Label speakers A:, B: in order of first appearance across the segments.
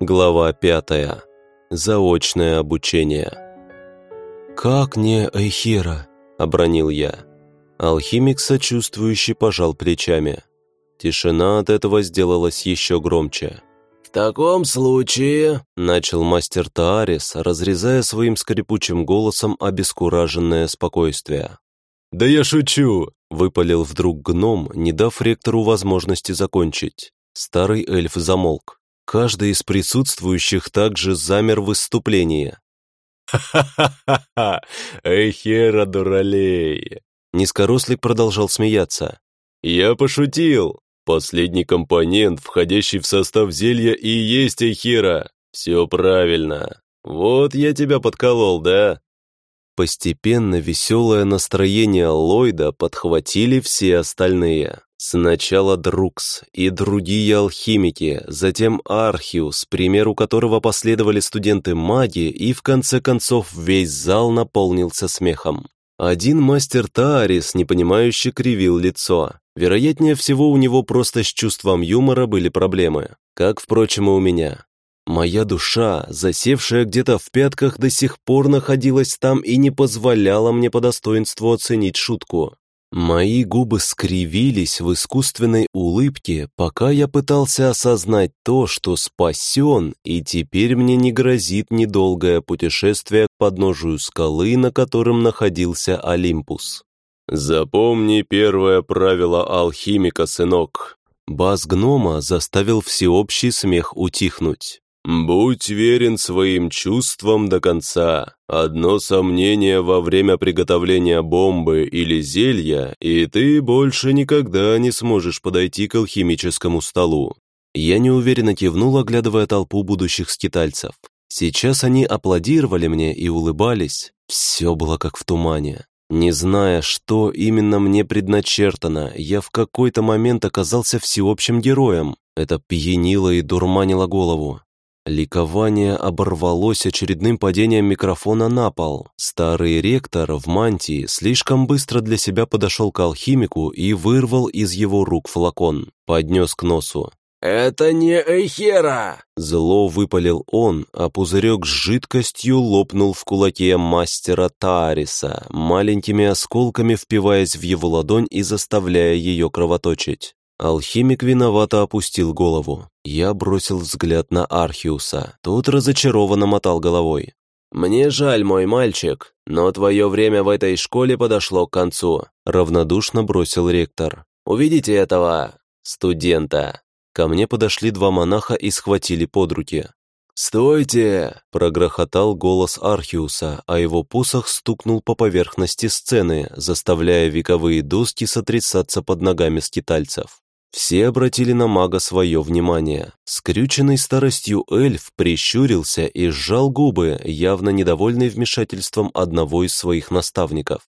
A: Глава пятая. Заочное обучение. «Как не Эйхера?» – обронил я. Алхимик сочувствующе пожал плечами. Тишина от этого сделалась еще громче.
B: «В таком случае...»
A: – начал мастер Таарис, разрезая своим скрипучим голосом обескураженное спокойствие. «Да я шучу!» – выпалил вдруг гном, не дав ректору возможности закончить. Старый эльф замолк. Каждый из присутствующих также замер в выступлении. «Ха-ха-ха-ха! Эхера дуралей!» Низкорослик продолжал смеяться. «Я пошутил! Последний компонент, входящий в состав зелья, и есть эхира! Все правильно! Вот я тебя подколол, да?» Постепенно веселое настроение Ллойда подхватили все остальные. Сначала Друкс и другие алхимики, затем Архиус, примеру которого последовали студенты магии, и в конце концов весь зал наполнился смехом. Один мастер Таарис, непонимающе кривил лицо. Вероятнее всего, у него просто с чувством юмора были проблемы, как, впрочем, и у меня. Моя душа, засевшая где-то в пятках, до сих пор находилась там и не позволяла мне по достоинству оценить шутку. Мои губы скривились в искусственной улыбке, пока я пытался осознать то, что спасен, и теперь мне не грозит недолгое путешествие к подножию скалы, на котором находился Олимпус. «Запомни первое правило алхимика, сынок». Бас гнома заставил всеобщий смех утихнуть. «Будь верен своим чувствам до конца. Одно сомнение во время приготовления бомбы или зелья, и ты больше никогда не сможешь подойти к алхимическому столу». Я неуверенно кивнул, оглядывая толпу будущих скитальцев. Сейчас они аплодировали мне и улыбались. Все было как в тумане. Не зная, что именно мне предначертано, я в какой-то момент оказался всеобщим героем. Это пьянило и дурманило голову. Ликование оборвалось очередным падением микрофона на пол. Старый ректор в мантии слишком быстро для себя подошел к алхимику и вырвал из его рук флакон. Поднес к носу.
B: «Это не Эйхера!»
A: Зло выпалил он, а пузырек с жидкостью лопнул в кулаке мастера Таариса, маленькими осколками впиваясь в его ладонь и заставляя ее кровоточить. Алхимик виновато опустил голову. Я бросил взгляд на Архиуса. Тот разочарованно мотал головой.
B: «Мне жаль, мой мальчик, но твое время в этой школе подошло к концу»,
A: равнодушно бросил ректор.
B: «Увидите этого студента».
A: Ко мне подошли два монаха и схватили под руки.
B: «Стойте!»
A: – прогрохотал голос Архиуса, а его посох стукнул по поверхности сцены, заставляя вековые доски сотрясаться под ногами скитальцев. Все обратили на мага свое внимание. Скрюченный старостью эльф прищурился и сжал губы, явно недовольный вмешательством одного из своих наставников.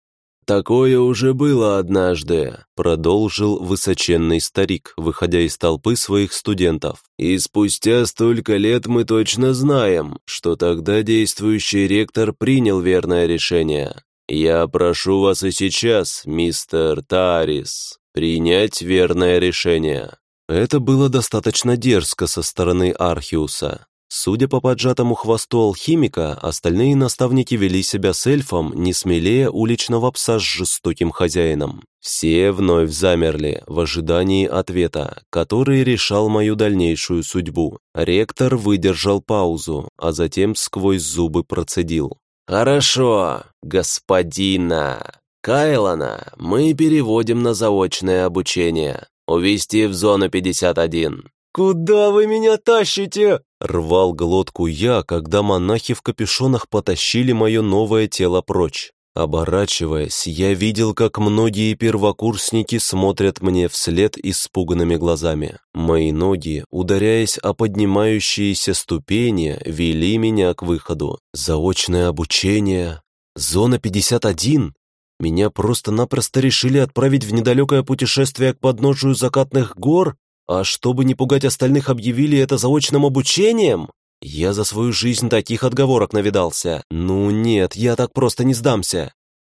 B: «Такое уже было однажды», —
A: продолжил высоченный старик, выходя из толпы своих студентов.
B: «И спустя столько лет мы точно знаем, что тогда действующий ректор принял верное решение. Я прошу вас и сейчас, мистер Тарис, принять верное решение».
A: Это было достаточно дерзко со стороны Архиуса. Судя по поджатому хвосту алхимика, остальные наставники вели себя с эльфом не смелее уличного пса с жестоким хозяином. Все вновь замерли в ожидании ответа, который решал мою дальнейшую судьбу. Ректор выдержал паузу, а затем сквозь зубы процедил.
B: «Хорошо, господина. Кайлана мы переводим на заочное обучение. Увести в зону 51».
C: «Куда вы меня тащите?»
A: Рвал глотку я, когда монахи в капюшонах потащили мое новое тело прочь. Оборачиваясь, я видел, как многие первокурсники смотрят мне вслед испуганными глазами. Мои ноги, ударяясь о поднимающиеся ступени, вели меня к выходу. Заочное обучение. Зона 51. Меня просто-напросто решили отправить в недалекое путешествие к подножию закатных гор, а чтобы не пугать остальных, объявили это заочным обучением? Я за свою жизнь таких отговорок навидался. Ну нет, я так просто не сдамся.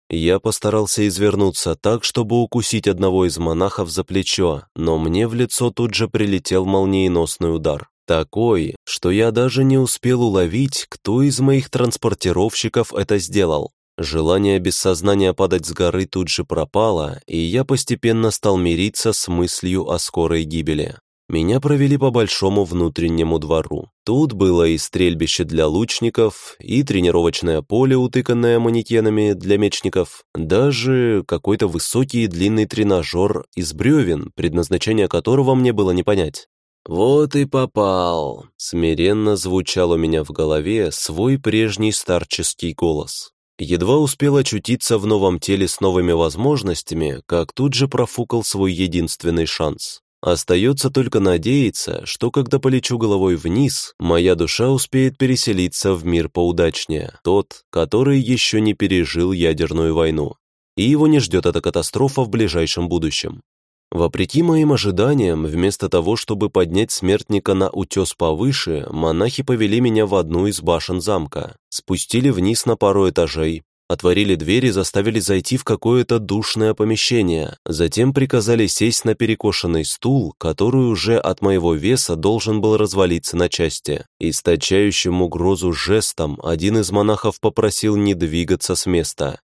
A: Я постарался извернуться так, чтобы укусить одного из монахов за плечо, но мне в лицо тут же прилетел молниеносный удар. Такой, что я даже не успел уловить, кто из моих транспортировщиков это сделал. Желание без сознания падать с горы тут же пропало, и я постепенно стал мириться с мыслью о скорой гибели. Меня провели по большому внутреннему двору. Тут было и стрельбище для лучников, и тренировочное поле, утыканное манекенами для мечников, даже какой-то высокий и длинный тренажер из бревен, предназначение которого мне было не понять.
B: «Вот и попал», —
A: смиренно звучал у меня в голове свой прежний старческий голос. Едва успел очутиться в новом теле с новыми возможностями, как тут же профукал свой единственный шанс. Остается только надеяться, что когда полечу головой вниз, моя душа успеет переселиться в мир поудачнее, тот, который еще не пережил ядерную войну. И его не ждет эта катастрофа в ближайшем будущем. Вопреки моим ожиданиям, вместо того, чтобы поднять смертника на утес повыше, монахи повели меня в одну из башен замка, спустили вниз на пару этажей, Отворили дверь и заставили зайти в какое-то душное помещение. Затем приказали сесть на перекошенный стул, который уже от моего веса должен был развалиться на части. Источающим угрозу жестом один из монахов попросил не двигаться с места.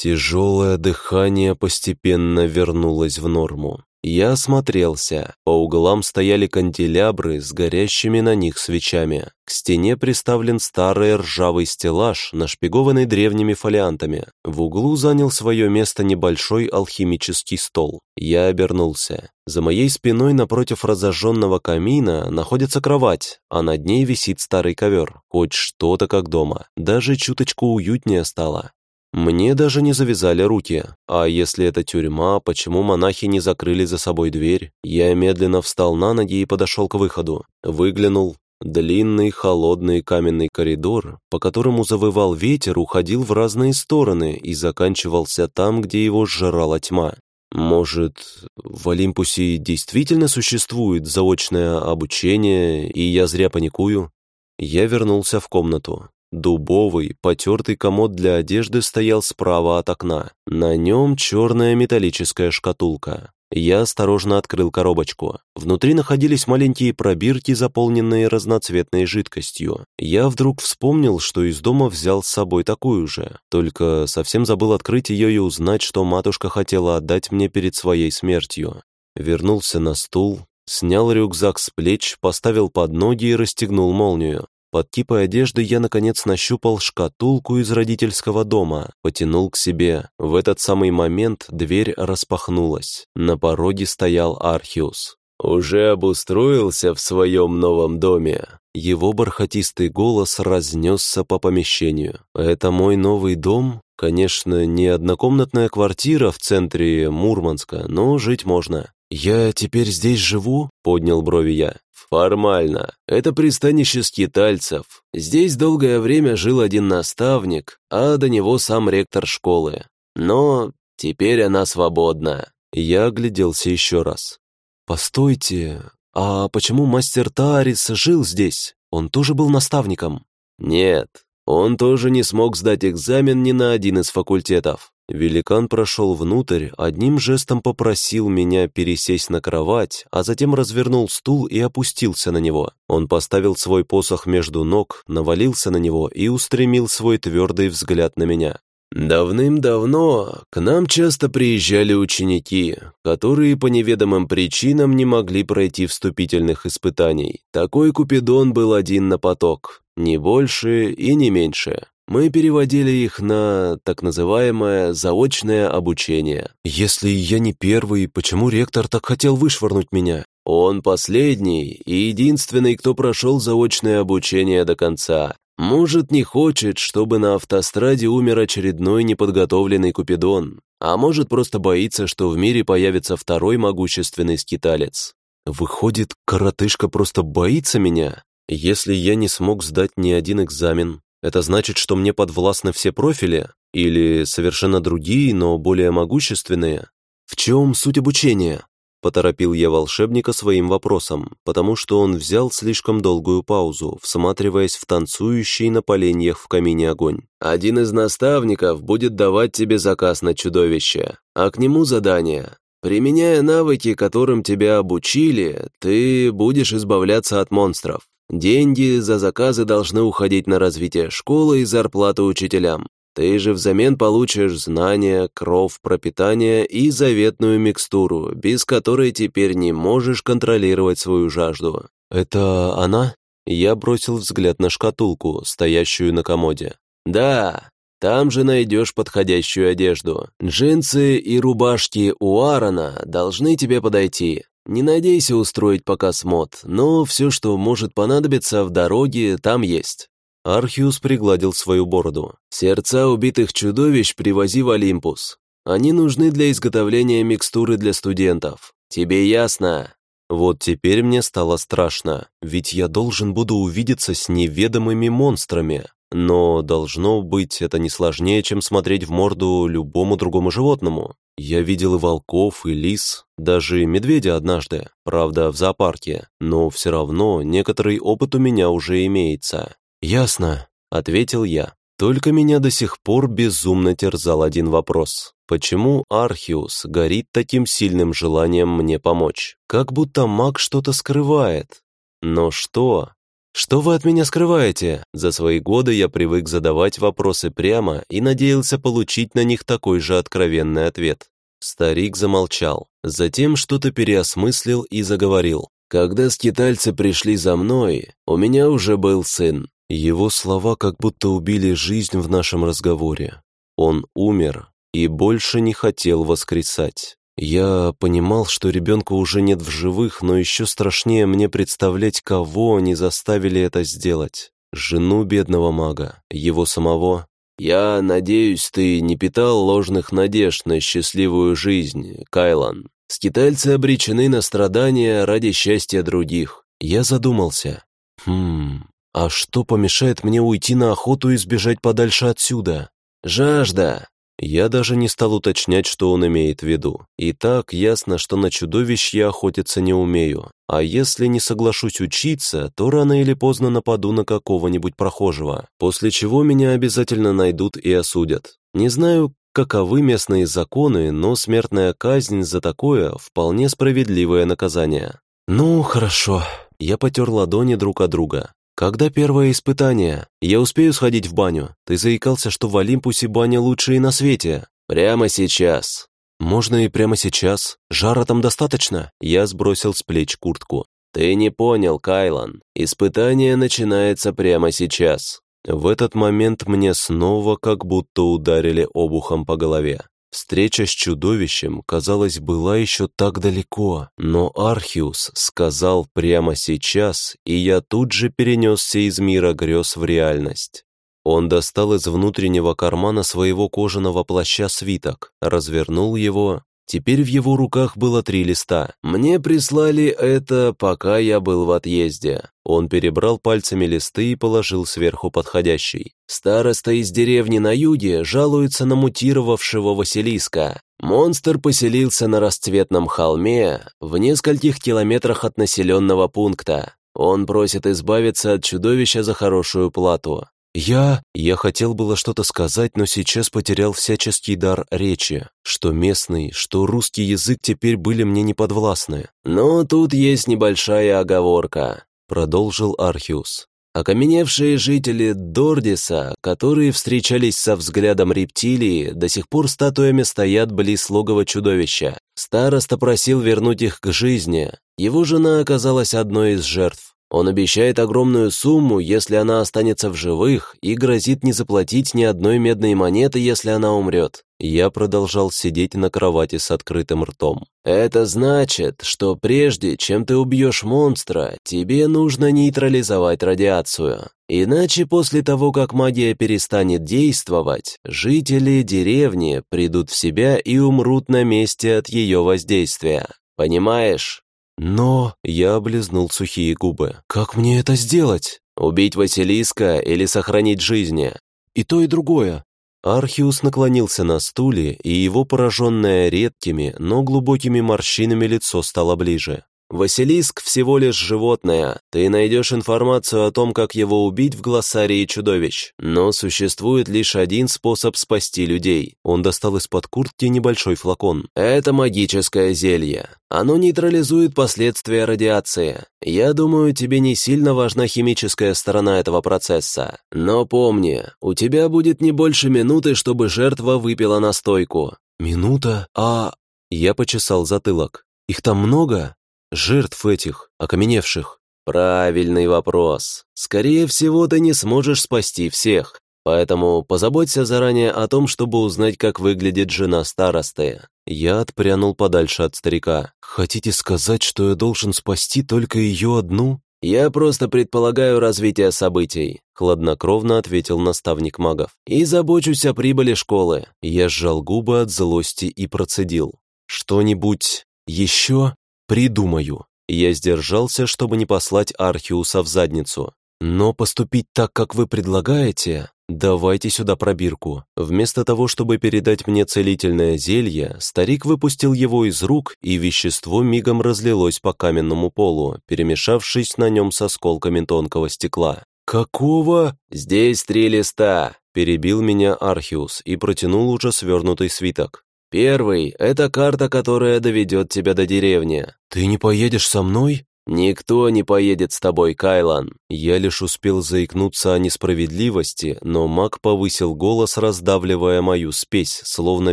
A: Тяжелое дыхание постепенно вернулось в норму. Я осмотрелся. По углам стояли канделябры с горящими на них свечами. К стене приставлен старый ржавый стеллаж, нашпигованный древними фолиантами. В углу занял свое место небольшой алхимический стол. Я обернулся. За моей спиной напротив разожженного камина находится кровать, а над ней висит старый ковер. Хоть что-то как дома. Даже чуточку уютнее стало. Мне даже не завязали руки. А если это тюрьма, почему монахи не закрыли за собой дверь? Я медленно встал на ноги и подошел к выходу. Выглянул. Длинный, холодный каменный коридор, по которому завывал ветер, уходил в разные стороны и заканчивался там, где его сжирала тьма. Может, в Олимпусе действительно существует заочное обучение, и я зря паникую? Я вернулся в комнату. Дубовый, потертый комод для одежды стоял справа от окна. На нем черная металлическая шкатулка. Я осторожно открыл коробочку. Внутри находились маленькие пробирки, заполненные разноцветной жидкостью. Я вдруг вспомнил, что из дома взял с собой такую же, только совсем забыл открыть ее и узнать, что матушка хотела отдать мне перед своей смертью. Вернулся на стул, снял рюкзак с плеч, поставил под ноги и расстегнул молнию. Под кипой одежды я, наконец, нащупал шкатулку из родительского дома, потянул к себе. В этот самый момент дверь распахнулась. На пороге стоял Архиус.
B: «Уже обустроился в своем новом доме?»
A: Его бархатистый голос разнесся по помещению. «Это мой новый дом?» Конечно, не однокомнатная квартира в центре Мурманска, но жить можно. «Я теперь здесь живу?» — поднял брови я.
B: Формально. Это пристанище скитальцев. Здесь долгое время жил один наставник, а до него сам ректор школы. Но теперь она свободна.
A: Я огляделся еще раз. «Постойте, а почему мастер Тарис жил здесь? Он тоже был наставником?»
B: «Нет, он тоже не смог сдать экзамен ни на один из факультетов.
A: Великан прошел внутрь, одним жестом попросил меня пересесть на кровать, а затем развернул стул и опустился на него. Он поставил свой посох между ног, навалился на него и устремил свой твердый взгляд на меня.
B: Давным-давно к нам часто приезжали ученики, которые по неведомым причинам не могли пройти вступительных испытаний. Такой Купидон был один на поток, не больше и не меньше. Мы переводили их на так называемое заочное обучение.
A: Если я не первый, почему ректор так хотел вышвырнуть меня?
B: Он последний и единственный, кто прошел заочное обучение до конца. Может, не хочет, чтобы на автостраде умер очередной неподготовленный Купидон, а может, просто боится, что в мире появится второй могущественный скиталец.
A: Выходит, коротышка просто боится меня? Если я не смог сдать ни один экзамен, это значит, что мне подвластны все профили? Или совершенно другие, но более могущественные? В чем суть обучения? Поторопил я волшебника своим вопросом, потому что он взял слишком долгую паузу, всматриваясь в танцующий на поленьях в камине огонь.
B: «Один из наставников будет давать тебе заказ на чудовище, а к нему задание Применяя навыки, которым тебя обучили, ты будешь избавляться от монстров. Деньги за заказы должны уходить на развитие школы и зарплату учителям. Ты же взамен получишь знания, кров, пропитание и заветную микстуру, без которой теперь не можешь контролировать свою жажду.
A: Это она? Я бросил взгляд на шкатулку, стоящую на комоде.
B: Да, там же найдешь подходящую одежду. Джинсы и рубашки у Аарона должны тебе подойти. Не надейся устроить показ мод, но все, что может понадобиться в дороге, там есть».
A: Архиус пригладил свою бороду.
B: «Сердца убитых чудовищ привози в Олимпус. Они нужны для изготовления микстуры для студентов. Тебе ясно?»
A: Вот теперь мне стало страшно, ведь я должен буду увидеться с неведомыми монстрами. Но должно быть это не сложнее, чем смотреть в морду любому другому животному. Я видел и волков, и лис, даже медведя однажды, правда, в зоопарке, но все равно некоторый опыт у меня уже имеется. «Ясно», — ответил я. Только меня до сих пор безумно терзал один вопрос. Почему Архиус горит таким сильным желанием мне помочь? Как будто маг что-то скрывает. Но что? «Что вы от меня скрываете?» За свои годы я привык задавать вопросы прямо и надеялся получить на них такой же откровенный ответ. Старик замолчал, затем что-то переосмыслил и заговорил.
B: «Когда скитальцы пришли за мной, у меня уже был сын».
A: Его слова как будто убили жизнь в нашем разговоре. Он умер и больше не хотел воскресать. Я понимал, что ребенка уже нет в живых, но еще страшнее мне представлять, кого они заставили это сделать. Жену бедного мага, его самого.
B: «Я надеюсь, ты не питал ложных надежд на счастливую жизнь, Кайлан. Скитальцы обречены на страдания ради счастья других».
A: Я задумался. «Хм, а что помешает мне уйти на охоту и сбежать подальше отсюда?»
B: «Жажда.
A: Я даже не стал уточнять, что он имеет в виду. И так ясно, что на чудовищ я охотиться не умею. А если не соглашусь учиться, то рано или поздно нападу на какого-нибудь прохожего, после чего меня обязательно найдут и осудят. Не знаю, каковы местные законы, но смертная казнь за такое вполне справедливое наказание. «Ну, хорошо». Я потер ладони друг от друга. «Когда первое испытание? Я успею сходить в баню? Ты заикался, что в Олимпусе баня лучшая на свете».
B: «Прямо сейчас».
A: «Можно и прямо сейчас. Жара там достаточно?» Я сбросил с плеч куртку.
B: «Ты не понял, Кайлан. Испытание начинается прямо сейчас».
A: В этот момент мне снова как будто ударили обухом по голове. Встреча с чудовищем, казалось, была еще так далеко, но Архиус сказал прямо сейчас, и я тут же перенесся из мира грез в реальность. Он достал из внутреннего кармана своего кожаного плаща свиток, развернул его Теперь в его руках было три листа.
B: «Мне прислали это, пока я был в отъезде».
A: Он перебрал пальцами листы и положил сверху подходящий.
B: «Староста из деревни на юге жалуется на мутировавшего Василиска. Монстр поселился на расцветном холме в нескольких километрах от населенного пункта. Он просит избавиться от чудовища за хорошую плату.
A: Я... Я хотел было что-то сказать, но сейчас потерял всяческий дар речи. Что местный, что русский язык теперь были мне неподвластны.
B: «Но тут есть небольшая оговорка», — продолжил Архиус. Окаменевшие жители Дордиса, которые встречались со взглядом рептилии, до сих пор статуями стоят близ логова чудовища. Староста просил вернуть их к жизни. Его жена оказалась одной из жертв. Он обещает огромную сумму, если она останется в живых, и грозит не заплатить ни одной медной монеты, если она умрет.
A: Я продолжал сидеть на кровати с открытым ртом.
B: «Это значит, что прежде, чем ты убьешь монстра, тебе нужно нейтрализовать радиацию. Иначе после того, как магия перестанет действовать, жители деревни придут в себя и умрут на месте от ее воздействия. Понимаешь?»
A: «Но...» — я облизнул сухие губы. «Как мне это сделать?»
B: «Убить Василиска или сохранить жизни?»
A: «И то, и другое». Архиус наклонился на стуле, и его пораженное редкими, но глубокими морщинами лицо стало ближе.
B: Василиск всего лишь животное. Ты найдешь информацию о том, как его убить в глоссарии чудовищ. Но существует лишь один способ спасти людей.
A: Он достал из-под куртки небольшой флакон.
B: Это магическое зелье. Оно нейтрализует последствия радиации. Я думаю, тебе не сильно важна химическая сторона этого процесса. Но помни, у тебя будет не больше минуты, чтобы жертва выпила настойку.
A: Минута? А... Я почесал затылок. Их там много? Жертв этих, окаменевших?
B: Правильный вопрос. Скорее всего, ты не сможешь спасти всех. Поэтому позаботься заранее о том, чтобы узнать, как выглядит жена старосты.
A: Я отпрянул подальше от старика. Хотите сказать, что я должен спасти только ее одну?
B: «Я просто предполагаю развитие событий», — хладнокровно ответил наставник магов. «И забочусь о прибыли школы».
A: Я сжал губы от злости и процедил. «Что-нибудь еще?» «Придумаю». Я сдержался, чтобы не послать Архиуса в задницу. «Но поступить так, как вы предлагаете, давайте сюда пробирку». Вместо того, чтобы передать мне целительное зелье, старик выпустил его из рук, и вещество мигом разлилось по каменному полу, перемешавшись на нем с осколками тонкого стекла.
B: «Какого?» «Здесь три листа», — перебил меня Архиус и протянул уже свернутый свиток. Первый — это карта, которая доведет тебя до деревни.
A: Ты не поедешь со мной?
B: Никто не поедет с тобой, Кайлан.
A: Я лишь успел заикнуться о несправедливости, но маг повысил голос, раздавливая мою спесь, словно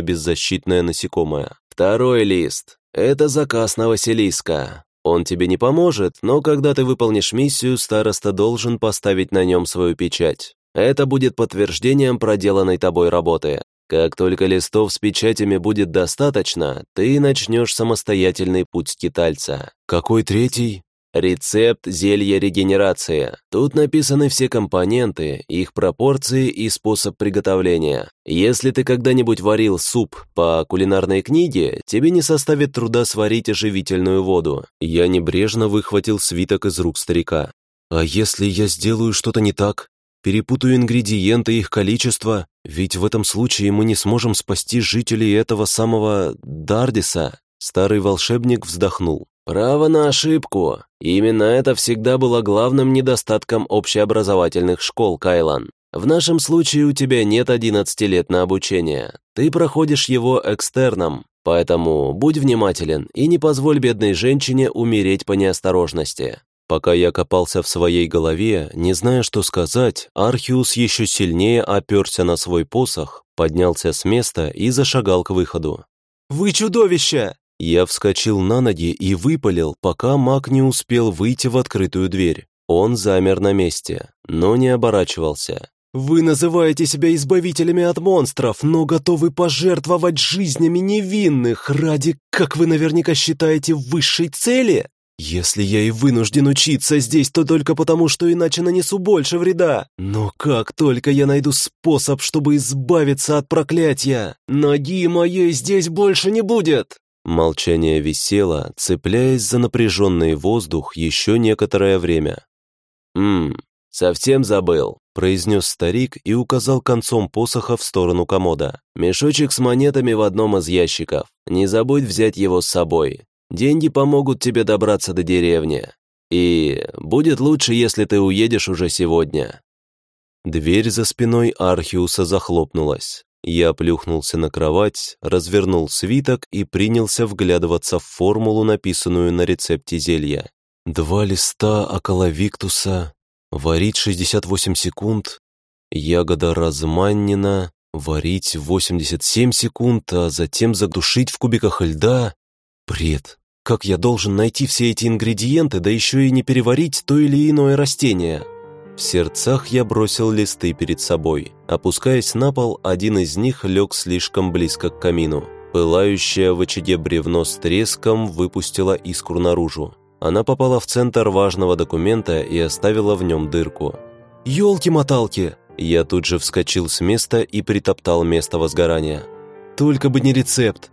A: беззащитное насекомое.
B: Второй лист — это заказ на Василиска. Он тебе не поможет, но когда ты выполнишь миссию, староста должен поставить на нем свою печать. Это будет подтверждением проделанной тобой работы. Как только листов с печатями будет достаточно, ты начнешь самостоятельный путь скитальца.
A: Какой третий?
B: Рецепт зелья регенерации. Тут написаны все компоненты, их пропорции и способ приготовления. Если ты когда-нибудь варил суп по кулинарной книге, тебе не составит труда сварить оживительную воду.
A: Я небрежно выхватил свиток из рук старика. А если я сделаю что-то не так? Перепутаю ингредиенты и их количество, ведь в этом случае мы не сможем спасти жителей этого самого Дардиса. Старый волшебник вздохнул.
B: «Право на ошибку. Именно это всегда было главным недостатком общеобразовательных школ, Кайлан. В нашем случае у тебя нет 11 лет на обучение. Ты проходишь его экстерном, поэтому будь внимателен и не позволь бедной женщине умереть по неосторожности.
A: Пока я копался в своей голове, не зная, что сказать, Архиус еще сильнее оперся на свой посох, поднялся с места и зашагал к выходу.
C: «Вы чудовище!»
A: Я вскочил на ноги и выпалил, пока маг не успел выйти в открытую дверь. Он замер на месте, но не оборачивался.
C: «Вы называете себя избавителями от монстров, но готовы пожертвовать жизнями невинных ради, как вы наверняка считаете, высшей цели?» Если я и вынужден учиться здесь, то только потому, что иначе нанесу больше вреда. Но как только я найду способ, чтобы избавиться от проклятия, ноги моей здесь больше не будет.
A: Молчание висело, цепляясь за напряженный воздух еще некоторое время.
B: «Ммм, совсем забыл», —
A: произнес старик и указал концом посоха в сторону комода.
B: «Мешочек с монетами в одном из ящиков. Не забудь взять его с собой. Деньги помогут тебе добраться до деревни. И будет лучше, если ты уедешь уже сегодня».
A: Дверь за спиной Архиуса захлопнулась. Я плюхнулся на кровать, развернул свиток и принялся вглядываться в формулу, написанную на рецепте зелья. Два листа акаловиктуса, варить 68 секунд, ягода разманнина, варить 87 секунд, а затем задушить в кубиках льда. Бред. Как я должен найти все эти ингредиенты, да еще и не переварить то или иное растение? В сердцах я бросил листы перед собой. Опускаясь на пол, один из них лег слишком близко к камину. Пылающее в очаге бревно с треском выпустило искру наружу. Она попала в центр важного документа и оставила в нем дырку.
C: «Елки-моталки!»
A: Я тут же вскочил с места и притоптал место возгорания.
C: «Только бы не рецепт!»